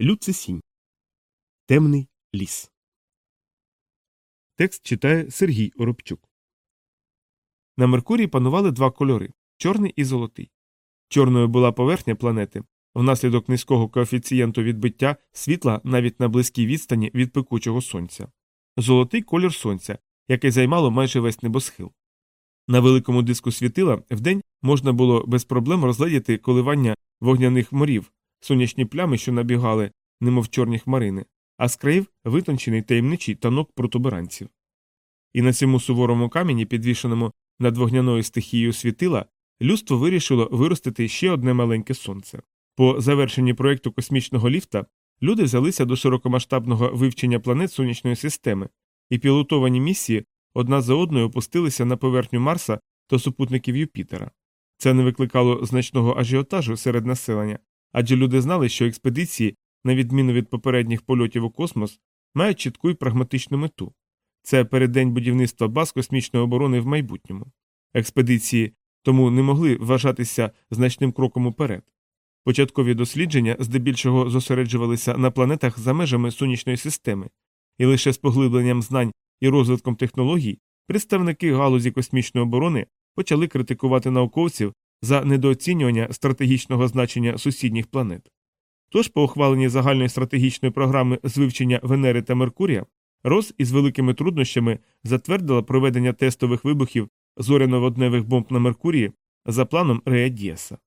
Люцисінь. Темний ліс. Текст читає Сергій Оробчук. На Меркурії панували два кольори чорний і золотий. Чорною була поверхня планети внаслідок низького коефіцієнту відбиття світла навіть на близькій відстані від пекучого сонця. Золотий колір сонця, який займало майже весь небосхил. На великому диску світила вдень можна було без проблем розглядіти коливання вогняних морів, сонячні плями, що набігали, немов чорні хмарини, а з країв витончений таємничий танок протуберанців. І на цьому суворому камені, підвішеному над вогняною стихією світила, людство вирішило виростити ще одне маленьке сонце. По завершенні проєкту космічного ліфта люди взялися до широкомасштабного вивчення планет сонячної системи, і пілотовані місії одна за одною опустилися на поверхню Марса та супутників Юпітера. Це не викликало значного ажіотажу серед населення, адже люди знали, що експедиції, на відміну від попередніх польотів у космос, мають чітку і прагматичну мету це переддень будівництва баз космічної оборони в майбутньому. Експедиції тому не могли вважатися значним кроком уперед. Початкові дослідження здебільшого зосереджувалися на планетах за межами сонячної системи, і лише з поглибленням знань і розвитком технологій представники галузі космічної оборони почали критикувати науковців за недооцінювання стратегічного значення сусідніх планет. Тож, по ухваленні загальної стратегічної програми з вивчення Венери та Меркурія, Рос із великими труднощами затвердила проведення тестових вибухів зоряно-водневих бомб на Меркурії за планом Рея Дієса.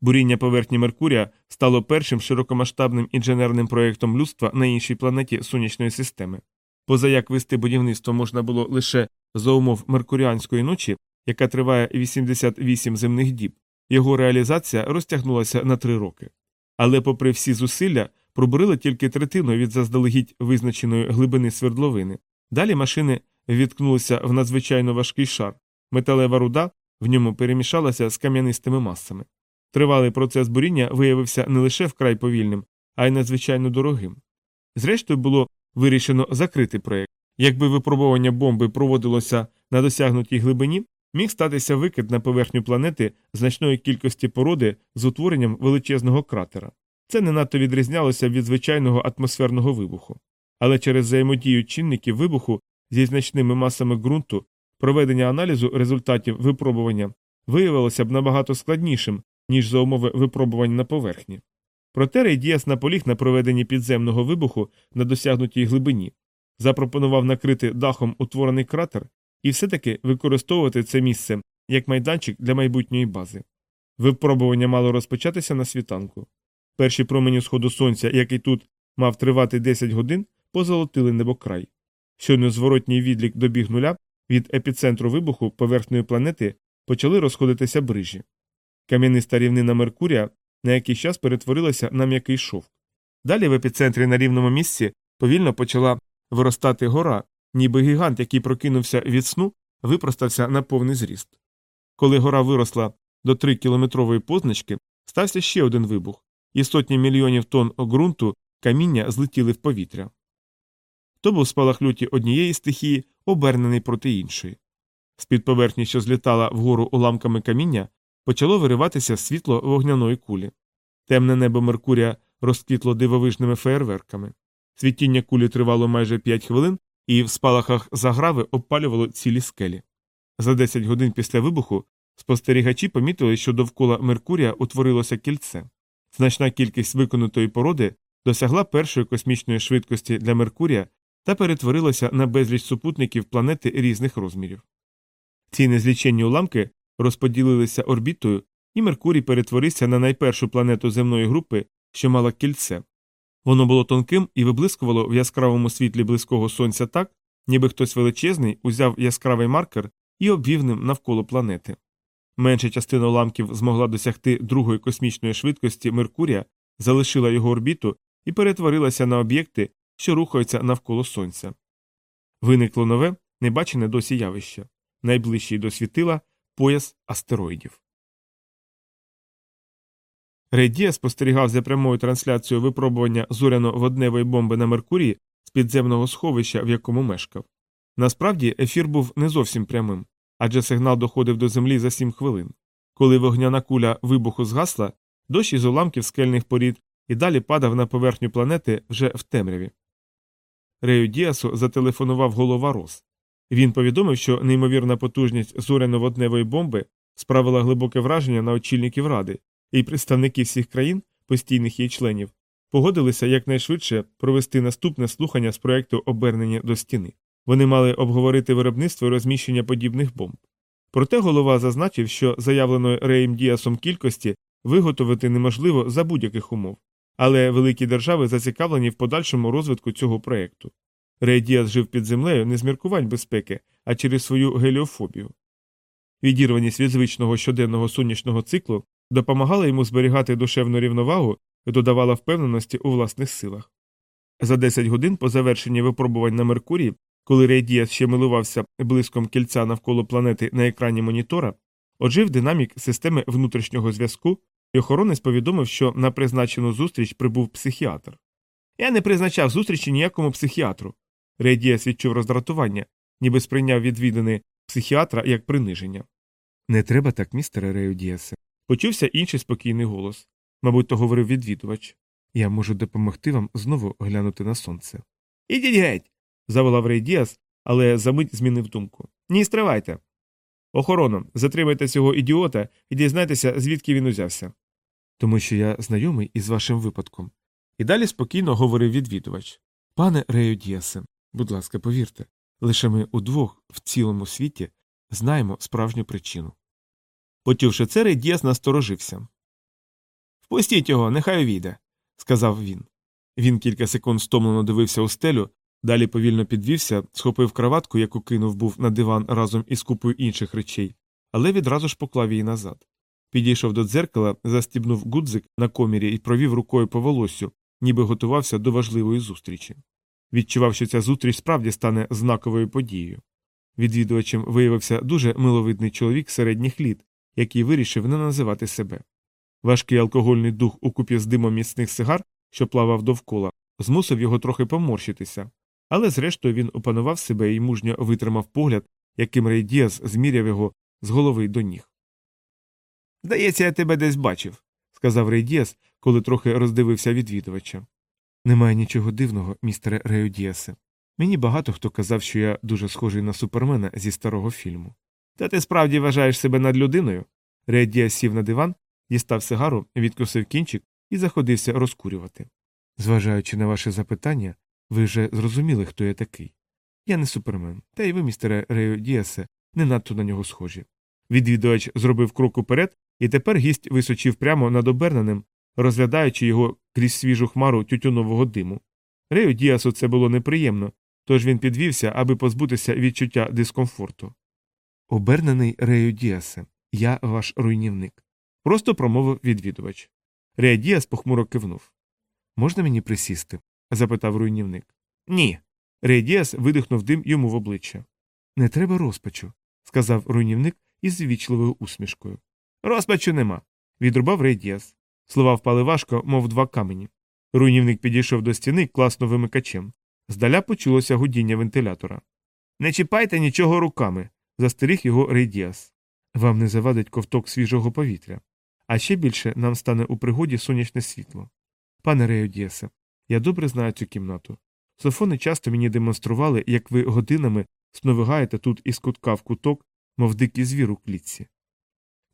Буріння поверхні Меркурія стало першим широкомасштабним інженерним проєктом людства на іншій планеті сонячної системи. Поза як вести будівництво можна було лише за умов меркуріанської ночі, яка триває 88 земних діб, його реалізація розтягнулася на три роки. Але, попри всі зусилля, пробурили тільки третину від заздалегідь визначеної глибини свердловини. Далі машини відкнулися в надзвичайно важкий шар, металева руда в ньому перемішалася з кам'янистими масами. Тривалий процес буріння виявився не лише вкрай повільним, а й надзвичайно дорогим. Зрештою, було вирішено закрити проєкт. Якби випробування бомби проводилося на досягнутій глибині, міг статися викид на поверхню планети значної кількості породи з утворенням величезного кратера. Це не надто відрізнялося від звичайного атмосферного вибуху. Але через взаємодію чинників вибуху зі значними масами ґрунту проведення аналізу результатів випробування виявилося б набагато складнішим, ніж за умови випробувань на поверхні. Проте Рейдіас наполіг на проведенні підземного вибуху на досягнутій глибині, запропонував накрити дахом утворений кратер і все-таки використовувати це місце як майданчик для майбутньої бази. Випробування мало розпочатися на світанку. Перші промені сходу сонця, який тут мав тривати 10 годин, позолотили небокрай. Щойно зворотній відлік добіг нуля від епіцентру вибуху поверхнеї планети почали розходитися брижі. Кам'яниста рівнина Меркурія на якийсь час перетворилася на м'який шовк. Далі в епіцентрі на рівному місці повільно почала виростати гора, ніби гігант, який прокинувся від сну, випростався на повний зріст. Коли гора виросла до 3 кілометрової позначки, стався ще один вибух, і сотні мільйонів тонн ґрунту каміння злетіли в повітря. То був спалах люті однієї стихії, обернений проти іншої. З під поверхні, що злітала вгору уламками каміння, почало вириватися світло вогняної кулі. Темне небо Меркурія розквітло дивовижними феєрверками. Світіння кулі тривало майже 5 хвилин, і в спалахах заграви обпалювало цілі скелі. За 10 годин після вибуху спостерігачі помітили, що довкола Меркурія утворилося кільце. Значна кількість виконутої породи досягла першої космічної швидкості для Меркурія та перетворилася на безліч супутників планети різних розмірів. Ці незліченні уламки розподілилися орбітою, і Меркурій перетворився на найпершу планету земної групи, що мала кільце. Воно було тонким і виблискувало в яскравому світлі близького сонця так, ніби хтось величезний узяв яскравий маркер і обвів ним навколо планети. Менша частина уламків змогла досягти другої космічної швидкості Меркурія, залишила його орбіту і перетворилася на об'єкти, що рухаються навколо сонця. Виникло нове, небачене досі явище найближчий до світила пояс астероїдів. Рейдія спостерігав за прямою трансляцією випробування зоряно-водневої бомби на Меркурії з підземного сховища, в якому мешкав. Насправді ефір був не зовсім прямим, адже сигнал доходив до землі за сім хвилин. Коли вогняна куля вибуху згасла, дощ із уламків скельних порід і далі падав на поверхню планети вже в темряві. Рею Діасу зателефонував голова Рос. Він повідомив, що неймовірна потужність зоряно-водневої бомби справила глибоке враження на очільників ради, і представники всіх країн, постійних її членів, погодилися якнайшвидше провести наступне слухання з проекту обернення до стіни. Вони мали обговорити виробництво і розміщення подібних бомб. Проте голова зазначив, що заявленої Реєм Діасом кількості виготовити неможливо за будь-яких умов, але великі держави зацікавлені в подальшому розвитку цього проєкту. Рей Діас жив під землею не з міркувань безпеки, а через свою геліофобію. Відірваність від звичного щоденного сонячного циклу допомагала йому зберігати душевну рівновагу і додавала впевненості у власних силах. За 10 годин по завершенні випробувань на Меркурії, коли Рей Діас ще милувався блиском кільця навколо планети на екрані монітора, ожив динамік системи внутрішнього зв'язку, і охоронець повідомив, що на призначену зустріч прибув психіатр. Я не призначав зустрічі ніякому психіатру. Рей Діас відчув роздратування, ніби сприйняв відвідини психіатра як приниження. Не треба так, містере Рею Діасе. Почувся інший спокійний голос. Мабуть, то говорив відвідувач. Я можу допомогти вам знову глянути на сонце. Ідіть геть. заволав Рей Діас, але за мить змінив думку. Ні, стривайте. Охорона, затримайте цього ідіота і дізнайтеся, звідки він узявся. Тому що я знайомий із вашим випадком. І далі спокійно говорив відвідувач. Пане Рею Діасе, будь ласка, повірте, лише ми удвох в цілому світі знаємо справжню причину. Почувши це, Рей Діас насторожився. Впустіть його, нехай увійде, сказав він. Він кілька секунд стомлено дивився у стелю, далі повільно підвівся, схопив краватку, яку кинув був на диван разом із купою інших речей, але відразу ж поклав її назад. Підійшов до дзеркала, застібнув гудзик на комірі і провів рукою по волосю, ніби готувався до важливої зустрічі. Відчував, що ця зустріч справді стане знаковою подією. Відвідувачем виявився дуже миловидний чоловік середніх літ, який вирішив не називати себе. Важкий алкогольний дух у купі з димом міцних сигар, що плавав довкола, змусив його трохи поморщитися, але зрештою він опанував себе і мужньо витримав погляд, яким Рей Діас зміряв його з голови до ніг. Здається, я тебе десь бачив, сказав Рей Діас, коли трохи роздивився відвідувача. Немає нічого дивного, містере Рею Діасе. Мені багато хто казав, що я дуже схожий на супермена зі старого фільму. Та ти справді вважаєш себе над людиною? Рей сів на диван, дістав сигару, відкусив кінчик і заходився розкурювати. Зважаючи на ваше запитання, ви вже зрозуміли, хто я такий. Я не супермен, та й ви, містере Рею Діасе, не надто на нього схожі. Відвідувач зробив крок уперед, і тепер гість височив прямо над оберненим, розглядаючи його крізь свіжу хмару тютюнового диму. Рею Діасу це було неприємно, тож він підвівся, аби позбутися відчуття дискомфорту. Обернений Рею Діасе, я ваш руйнівник. Просто промовив відвідувач. Рея Діас похмуро кивнув. Можна мені присісти? запитав руйнівник. Ні. Рея Діас видихнув дим йому в обличчя. Не треба розпачу, сказав руйнівник із ввічливою усмішкою. Розпачу нема. відрубав Рей Діас. Слова впали важко, мов два камені. Руйнівник підійшов до стіни класно вимикачем. Здаля почулося гудіння вентилятора. Не чіпайте нічого руками, застеріг його Рейдіас. Вам не завадить ковток свіжого повітря. А ще більше нам стане у пригоді сонячне світло. Пане Рейдіасе, я добре знаю цю кімнату. Софони часто мені демонстрували, як ви годинами сновигаєте тут із кутка в куток, мов дикий звір у клітці.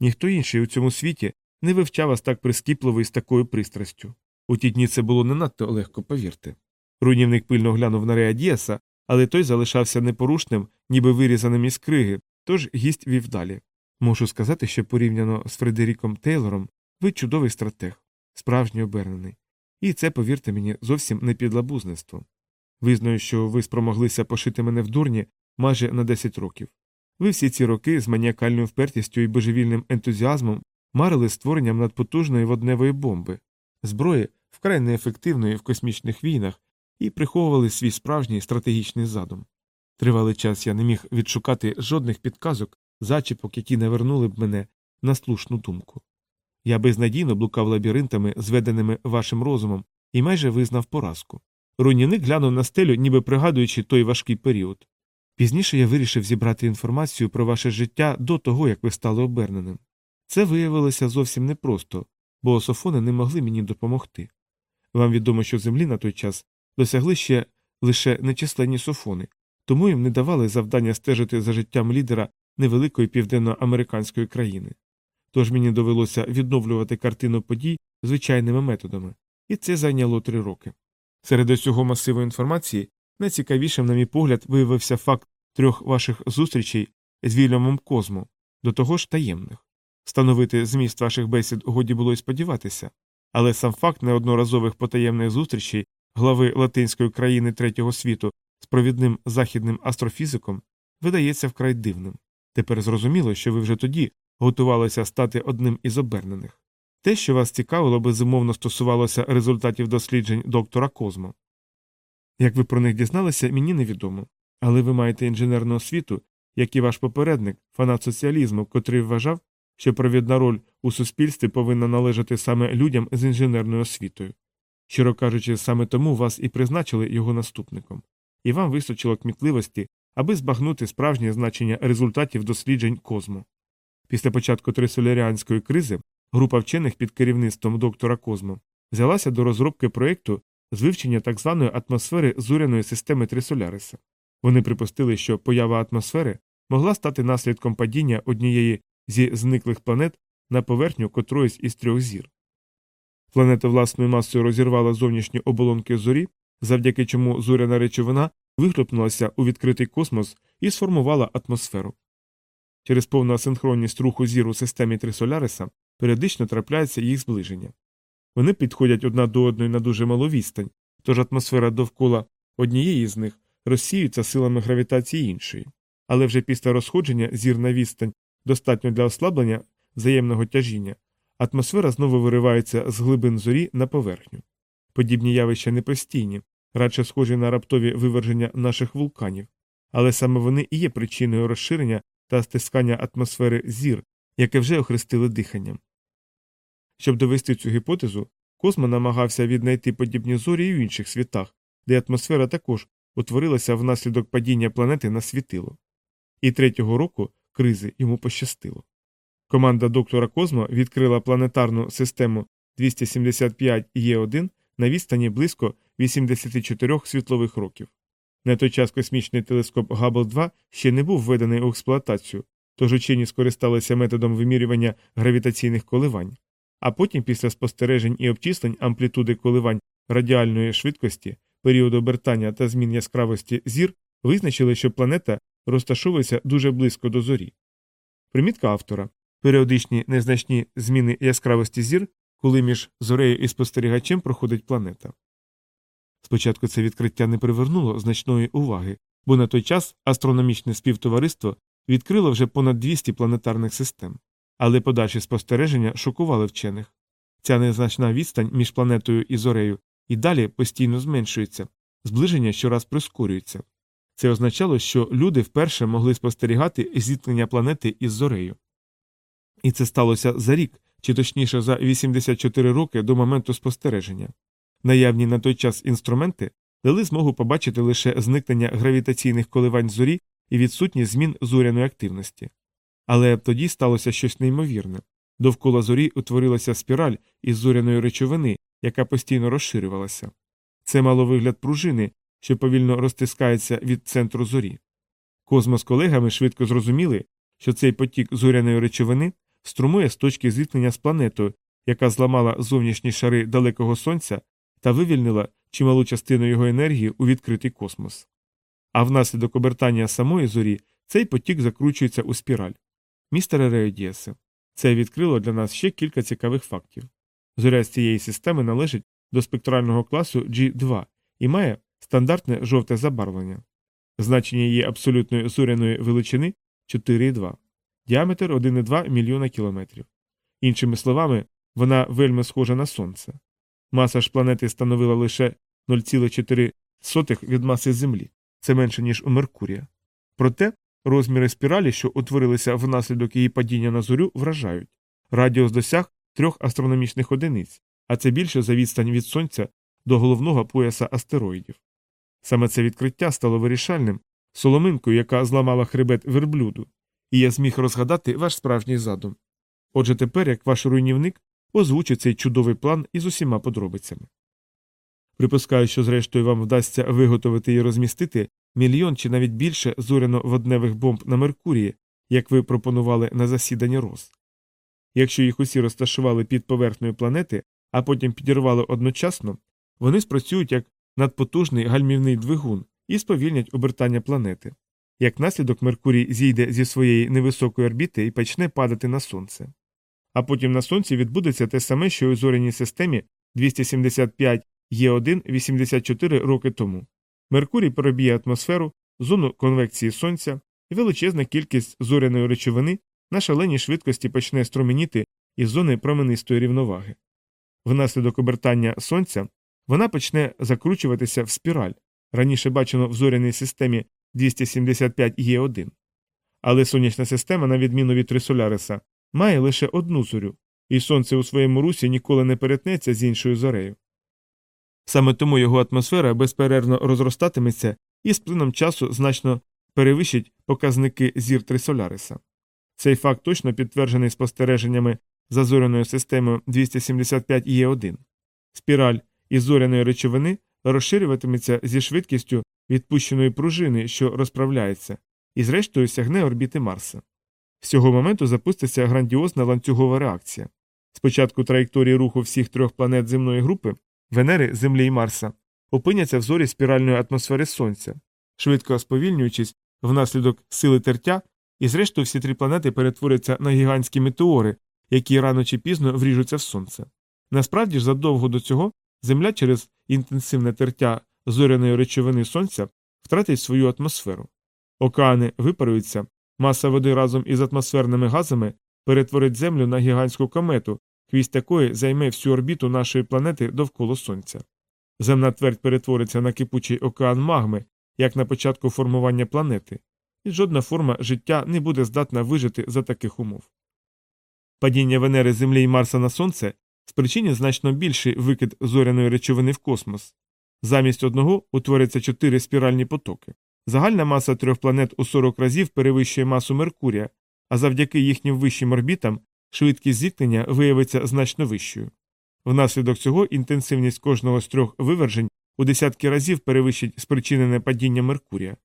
Ніхто інший у цьому світі не вивчав вас так прискіпливо і з такою пристрастю. У ті дні це було не надто легко, повірте. Руйнівник пильно глянув на Реадіаса, але той залишався непорушним, ніби вирізаним із криги, тож гість вів далі. Можу сказати, що порівняно з Фредеріком Тейлором ви чудовий стратег, справжній обернений. І це, повірте мені, зовсім не підлабузництво. Визнаю, що ви спромоглися пошити мене в дурні майже на 10 років. Ви всі ці роки з маніакальною впертістю і божевільним ентузіазмом марили створенням надпотужної водневої бомби, зброї вкрай неефективної в космічних війнах, і приховували свій справжній стратегічний задум. Тривалий час я не міг відшукати жодних підказок, зачіпок, які навернули б мене на слушну думку. Я безнадійно блукав лабіринтами, зведеними вашим розумом, і майже визнав поразку. Руйнівник глянув на стелю, ніби пригадуючи той важкий період. Пізніше я вирішив зібрати інформацію про ваше життя до того, як ви стали оберненим. Це виявилося зовсім непросто, бо ософони не могли мені допомогти. Вам відомо, що землі на той час досягли ще лише нечисленні софони, тому їм не давали завдання стежити за життям лідера невеликої південноамериканської країни. Тож мені довелося відновлювати картину подій звичайними методами, і це зайняло три роки. Серед усього масиву інформації найцікавішим, на мій погляд, виявився факт трьох ваших зустрічей з Вільямом Козмо, до того ж таємних. Встановити зміст ваших бесід годі було й сподіватися, але сам факт неодноразових потаємних зустрічей глави латинської країни третього світу з провідним західним астрофізиком видається вкрай дивним. Тепер зрозуміло, що ви вже тоді готувалися стати одним із обернених. Те, що вас цікавило, безумовно стосувалося результатів досліджень доктора Козмо. Як ви про них дізналися, мені невідомо. Але ви маєте інженерну освіту, як і ваш попередник, фанат соціалізму, котрий вважав, що провідна роль у суспільстві повинна належати саме людям з інженерною освітою. Щиро кажучи, саме тому вас і призначили його наступником, і вам вистачило кмітливості, аби збагнути справжнє значення результатів досліджень Козмо. Після початку трисоляріанської кризи група вчених під керівництвом доктора Козмо взялася до розробки проєкту з вивчення так званої атмосфери зоряної системи Трисоляриса. Вони припустили, що поява атмосфери могла стати наслідком падіння однієї зі зниклих планет на поверхню котроїсь із трьох зір. Планета власною масою розірвала зовнішні оболонки зорі, завдяки чому зоряна речовина вихлопнулася у відкритий космос і сформувала атмосферу. Через повну асинхронність руху зір у системі Трисоляриса періодично трапляється їх зближення. Вони підходять одна до одної на дуже малу відстань, тож атмосфера довкола однієї з них розсіюється силами гравітації іншої. Але вже після розходження зір на відстань достатньо для ослаблення взаємного тяжіння, атмосфера знову виривається з глибин зорі на поверхню. Подібні явища непостійні, радше схожі на раптові виверження наших вулканів, але саме вони і є причиною розширення та стискання атмосфери зір, яке вже охрестили диханням. Щоб довести цю гіпотезу, Космо намагався віднайти подібні зорі і в інших світах, де атмосфера також утворилася внаслідок падіння планети на світило. І третього року кризи йому пощастило. Команда доктора Козмо відкрила планетарну систему 275 Е1 на відстані близько 84 світлових років. На той час космічний телескоп Габл 2 ще не був введений у експлуатацію, тож учені скористалися методом вимірювання гравітаційних коливань, а потім, після спостережень і обчислень амплітуди коливань радіальної швидкості, періоду обертання та змін яскравості зір, визначили, що планета розташовується дуже близько до зорі. Примітка автора періодичні незначні зміни яскравості зір, коли між зорею і спостерігачем проходить планета. Спочатку це відкриття не привернуло значної уваги, бо на той час астрономічне співтовариство відкрило вже понад 200 планетарних систем, але подальші спостереження шокували вчених. Ця незначна відстань між планетою і зорею і далі постійно зменшується, зближення щораз прискорюється. Це означало, що люди вперше могли спостерігати зіткнення планети із зорею. І це сталося за рік, чи точніше за 84 роки до моменту спостереження. Наявні на той час інструменти дали змогу побачити лише зникнення гравітаційних коливань зорі і відсутність змін зоряної активності. Але тоді сталося щось неймовірне довкола зорі утворилася спіраль із зоряної речовини, яка постійно розширювалася. Це мало вигляд пружини, що повільно розтискається від центру зорі. Козмо з колегами швидко зрозуміли, що цей потік зоряної речовини струмує з точки зіткнення з планетою, яка зламала зовнішні шари далекого сонця та вивільнила чималу частину його енергії у відкритий космос. А внаслідок обертання самої зорі цей потік закручується у спіраль. Містере Реодієсе, це відкрило для нас ще кілька цікавих фактів. Зоря з цієї системи належить до спектрального класу G2 і має стандартне жовте забарвлення. Значення її абсолютної зоряної величини 4,2, діаметр 1,2 мільйона кілометрів. Іншими словами, вона вельми схожа на Сонце. Маса ж планети становила лише 0,4 від маси Землі, це менше, ніж у Меркурія. Проте розміри спіралі, що утворилися внаслідок її падіння на зорю, вражають. Радіус досяг трьох астрономічних одиниць, а це більше за відстань від Сонця до головного пояса астероїдів. Саме це відкриття стало вирішальним, соломинкою, яка зламала хребет верблюду, і я зміг розгадати ваш справжній задум. Отже, тепер, як ваш руйнівник, озвучу цей чудовий план із усіма подробицями. Припускаю, що зрештою вам вдасться виготовити і розмістити мільйон чи навіть більше зоряно-водневих бомб на Меркурії, як ви пропонували на засіданні РОС. Якщо їх усі розташували під поверхнею планети, а потім підірвали одночасно, вони спрацюють як надпотужний гальмівний двигун і сповільнять обертання планети. Як наслідок Меркурій зійде зі своєї невисокої орбіти і почне падати на сонце. А потім на сонці відбудеться те саме, що й у зоряній системі 275 Є1 84 роки тому. Меркурій проб'є атмосферу, зону конвекції сонця, і величезна кількість зоряної речовини на шаленій швидкості почне струменіти із зони променистої рівноваги. Внаслідок обертання сонця вона почне закручуватися в спіраль, раніше бачено в зоряній системі 275 Є1. Але сонячна система, на відміну від Трисоляриса, має лише одну зорю, і сонце у своєму русі ніколи не перетнеться з іншою зорею. Саме тому його атмосфера безперервно розростатиметься і з плином часу значно перевищить показники зір Трисоляриса. Цей факт точно підтверджений спостереженнями за зоряною системою 275 Є1. Спіраль із зоряної речовини розширюватиметься зі швидкістю відпущеної пружини, що розправляється, і зрештою сягне орбіти Марса. З цього моменту запуститься грандіозна ланцюгова реакція. Спочатку траєкторії руху всіх трьох планет земної групи Венери, Землі і Марса опиняться в зорі спіральної атмосфери Сонця, швидко сповільнюючись внаслідок сили тертя, і зрештою всі три планети перетворяться на гігантські метеори, які рано чи пізно вріжуться в сонце. Насправді ж задовго до цього Земля через інтенсивне тертя зоряної речовини сонця втратить свою атмосферу. Океани випаруються, маса води разом із атмосферними газами перетворить Землю на гігантську комету, хвіст якої займе всю орбіту нашої планети довкола Сонця. Земна твердь перетвориться на кипучий океан магми, як на початку формування планети, і жодна форма життя не буде здатна вижити за таких умов. Падіння Венери, Землі і Марса на Сонце спричинить значно більший викид зоряної речовини в космос. Замість одного утвориться чотири спіральні потоки. Загальна маса трьох планет у 40 разів перевищує масу Меркурія, а завдяки їхнім вищим орбітам швидкість зіткнення виявиться значно вищою. Внаслідок цього інтенсивність кожного з трьох вивержень у десятки разів перевищить спричинене падіння Меркурія.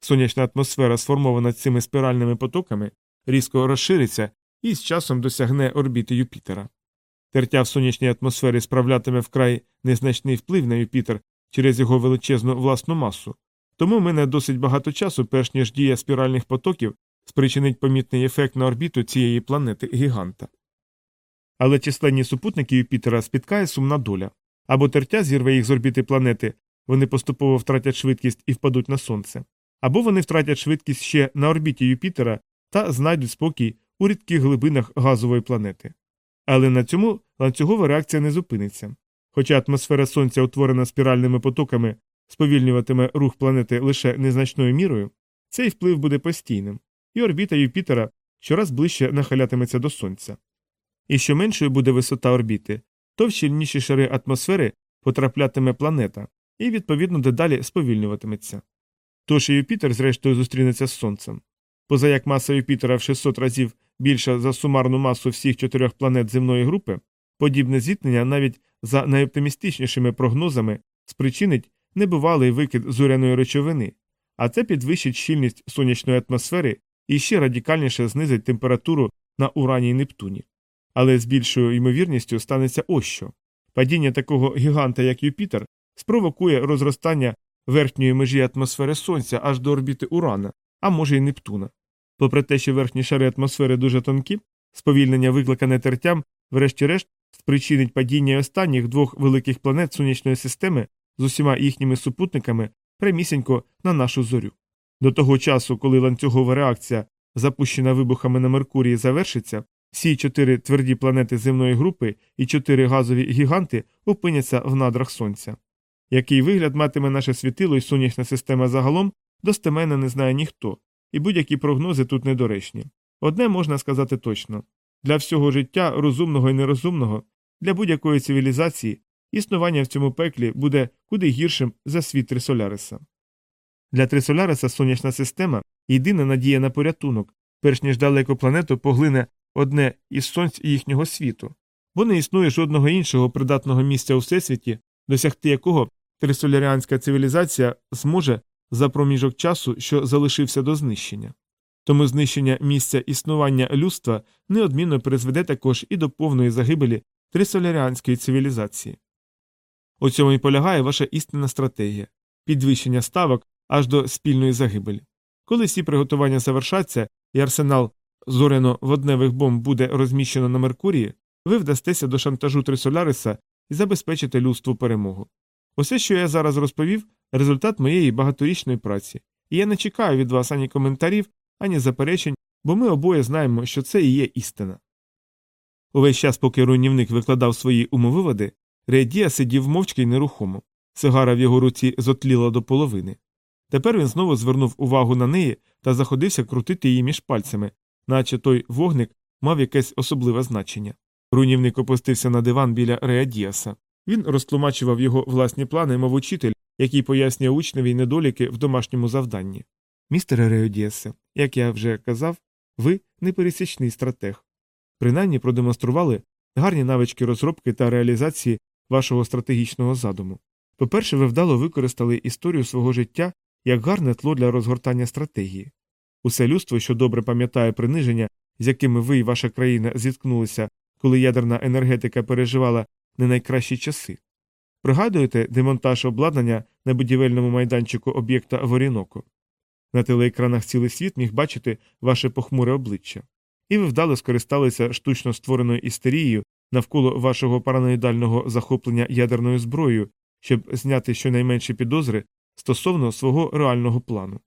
Сонячна атмосфера, сформована цими спіральними потоками, різко розшириться і з часом досягне орбіти Юпітера. Тертя в сонячній атмосфері справлятиме вкрай незначний вплив на Юпітер через його величезну власну масу, тому мине досить багато часу, перш ніж дія спіральних потоків спричинить помітний ефект на орбіту цієї планети гіганта. Але численні супутники Юпітера спіткає сумна доля або тертя зірве їх з орбіти планети, вони поступово втратять швидкість і впадуть на сонце, або вони втратять швидкість ще на орбіті Юпітера та знайдуть спокій у рідких глибинах газової планети. Але на цьому ланцюгова реакція не зупиниться. Хоча атмосфера Сонця, утворена спіральними потоками, сповільнюватиме рух планети лише незначною мірою, цей вплив буде постійним, і орбіта Юпітера щораз ближче нахилятиметься до Сонця. І що меншою буде висота орбіти, то в щільніші шари атмосфери потраплятиме планета і, відповідно, дедалі сповільнюватиметься. Тож і Юпітер, зрештою, зустрінеться з Сонцем. Поза як маса Юпітера в 600 разів більша за сумарну масу всіх чотирьох планет земної групи, подібне зіткнення навіть за найоптимістичнішими прогнозами спричинить небувалий викид зоряної речовини, а це підвищить щільність сонячної атмосфери і ще радикальніше знизить температуру на урані і Нептуні. Але з більшою ймовірністю станеться ось що. Падіння такого гіганта, як Юпітер, спровокує розростання верхньої межі атмосфери Сонця аж до орбіти Урана, а може й Нептуна. Попри те, що верхні шари атмосфери дуже тонкі, сповільнення, викликане тертям, врешті-решт, спричинить падіння останніх двох великих планет сонячної системи з усіма їхніми супутниками прямісінько на нашу зорю. До того часу, коли ланцюгова реакція, запущена вибухами на Меркурії, завершиться, всі чотири тверді планети земної групи і чотири газові гіганти опиняться в надрах Сонця. Який вигляд матиме наше світило і сонячна система загалом, достеменно не знає ніхто, і будь-які прогнози тут недоречні. Одне можна сказати точно для всього життя, розумного і нерозумного, для будь-якої цивілізації існування в цьому пеклі буде куди гіршим за світ Трисоляриса. Для Трисоляриса сонячна система єдина надія на порятунок, перш ніж далеко планету поглине одне із сонць їхнього світу, бо не існує жодного іншого придатного місця у всесвіті, досягти якого трисоляріанська цивілізація зможе за проміжок часу, що залишився до знищення. Тому знищення місця існування людства неодмінно призведе також і до повної загибелі трисоляріанської цивілізації. У цьому і полягає ваша істинна стратегія підвищення ставок аж до спільної загибелі. Коли всі приготування завершаться і арсенал зоряно водневих бомб буде розміщено на Меркурії, ви вдастеся до шантажу Трисоляриса і забезпечите людству перемогу. Усе, що я зараз розповів, результат моєї багаторічної праці, і я не чекаю від вас ані коментарів, ані заперечень, бо ми обоє знаємо, що це і є істина. Увесь час, поки руйнівник викладав свої умовиводи, Редія сидів мовчки й нерухомо. Сигара в його руці зотліла до половини. Тепер він знову звернув увагу на неї та заходився крутити її між пальцями, наче той вогник мав якесь особливе значення. Руйнівник опустився на диван біля Реадіаса. Він розтлумачував його власні плани, мов учитель, який пояснює учневі недоліки в домашньому завданні. Містере Реодіасе, як я вже казав, ви непересічний стратег. Принаймні продемонстрували гарні навички розробки та реалізації вашого стратегічного задуму. По-перше, ви вдало використали історію свого життя як гарне тло для розгортання стратегії. Усе людство, що добре пам'ятає приниження, з якими ви і ваша країна зіткнулися, коли ядерна енергетика переживала не найкращі часи. Пригадуєте демонтаж обладнання на будівельному майданчику об'єкта Воріноко? На телеекранах цілий світ міг бачити ваше похмуре обличчя. І ви вдало скористалися штучно створеною істерією навколо вашого параноїдального захоплення ядерною зброєю, щоб зняти щонайменші підозри стосовно свого реального плану.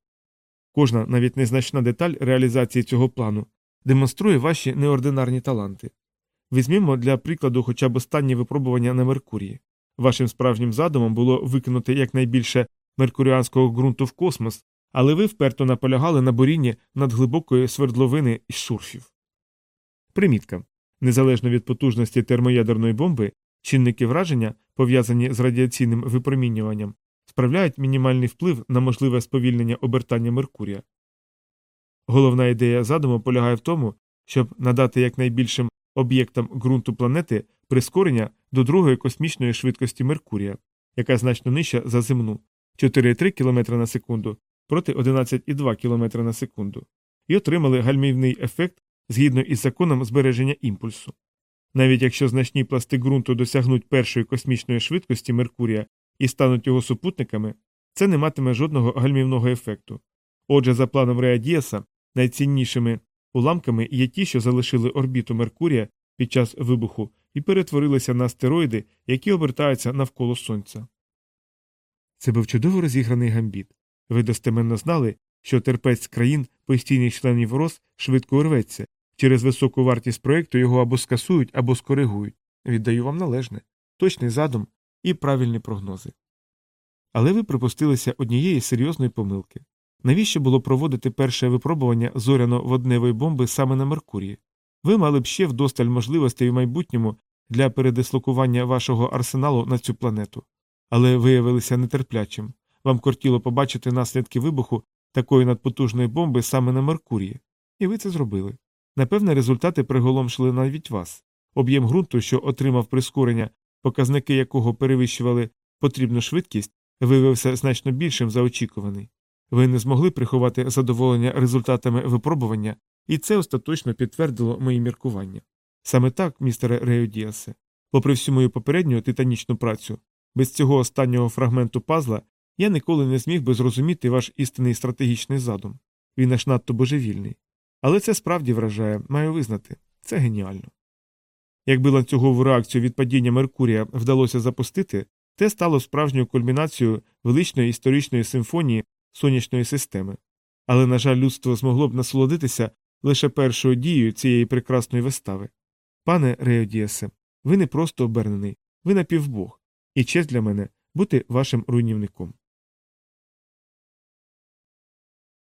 Кожна навіть незначна деталь реалізації цього плану демонструє ваші неординарні таланти. Візьмімо для прикладу хоча б останні випробування на Меркурії. Вашим справжнім задумом було викинути якнайбільше меркуріанського ґрунту в космос, але ви вперто наполягали на борінні надглибокої свердловини із шурфів. Примітка незалежно від потужності термоядерної бомби, чинники враження, пов'язані з радіаційним випромінюванням, справляють мінімальний вплив на можливе сповільнення обертання Меркурія. Головна ідея задуму полягає в тому, щоб надати якнайбільшим об'єктам ґрунту планети прискорення до другої космічної швидкості Меркурія, яка значно нижча за земну 4,3 км на секунду проти 11,2 км на секунду, і отримали гальмівний ефект згідно із законом збереження імпульсу. Навіть якщо значні пласти ґрунту досягнуть першої космічної швидкості Меркурія і стануть його супутниками, це не матиме жодного гальмівного ефекту. Отже, за планом Рей Діаса, найціннішими уламками є ті, що залишили орбіту Меркурія під час вибуху і перетворилися на астероїди, які обертаються навколо Сонця. Це був чудово розіграний гамбіт. Ви достеменно знали, що терпець країн постійних членів РОС швидко рветься, через високу вартість проєкту його або скасують, або скоригують. Віддаю вам належне, точний задум і правильні прогнози. Але ви припустилися однієї серйозної помилки. Навіщо було проводити перше випробування зоряно водневої бомби саме на Меркурії? Ви мали б ще вдосталь можливостей в майбутньому для передислокування вашого арсеналу на цю планету, але виявилися нетерплячим. Вам кортіло побачити наслідки вибуху такої надпотужної бомби саме на Меркурії, і ви це зробили. Напевне, результати приголомшили навіть вас. Об'єм ґрунту, що отримав прискорення, показники якого перевищували потрібну швидкість, виявився значно більшим за очікуваний. Ви не змогли приховати задоволення результатами випробування, і це остаточно підтвердило мої міркування. Саме так, містере Реодіасе, попри всю мою попередню титанічну працю, без цього останнього фрагменту пазла я ніколи не зміг би зрозуміти ваш істинний стратегічний задум. Він аж надто божевільний. Але це справді вражає, маю визнати, це геніально. Якби ланцюгову реакцію від падіння Меркурія вдалося запустити, те стало справжньою кульмінацією величної історичної симфонії сонячної системи. Але, на жаль, людство змогло б насолодитися лише першою дією цієї прекрасної вистави. Пане Реодіасе, ви не просто обернений, ви напівбог, і честь для мене бути вашим руйнівником.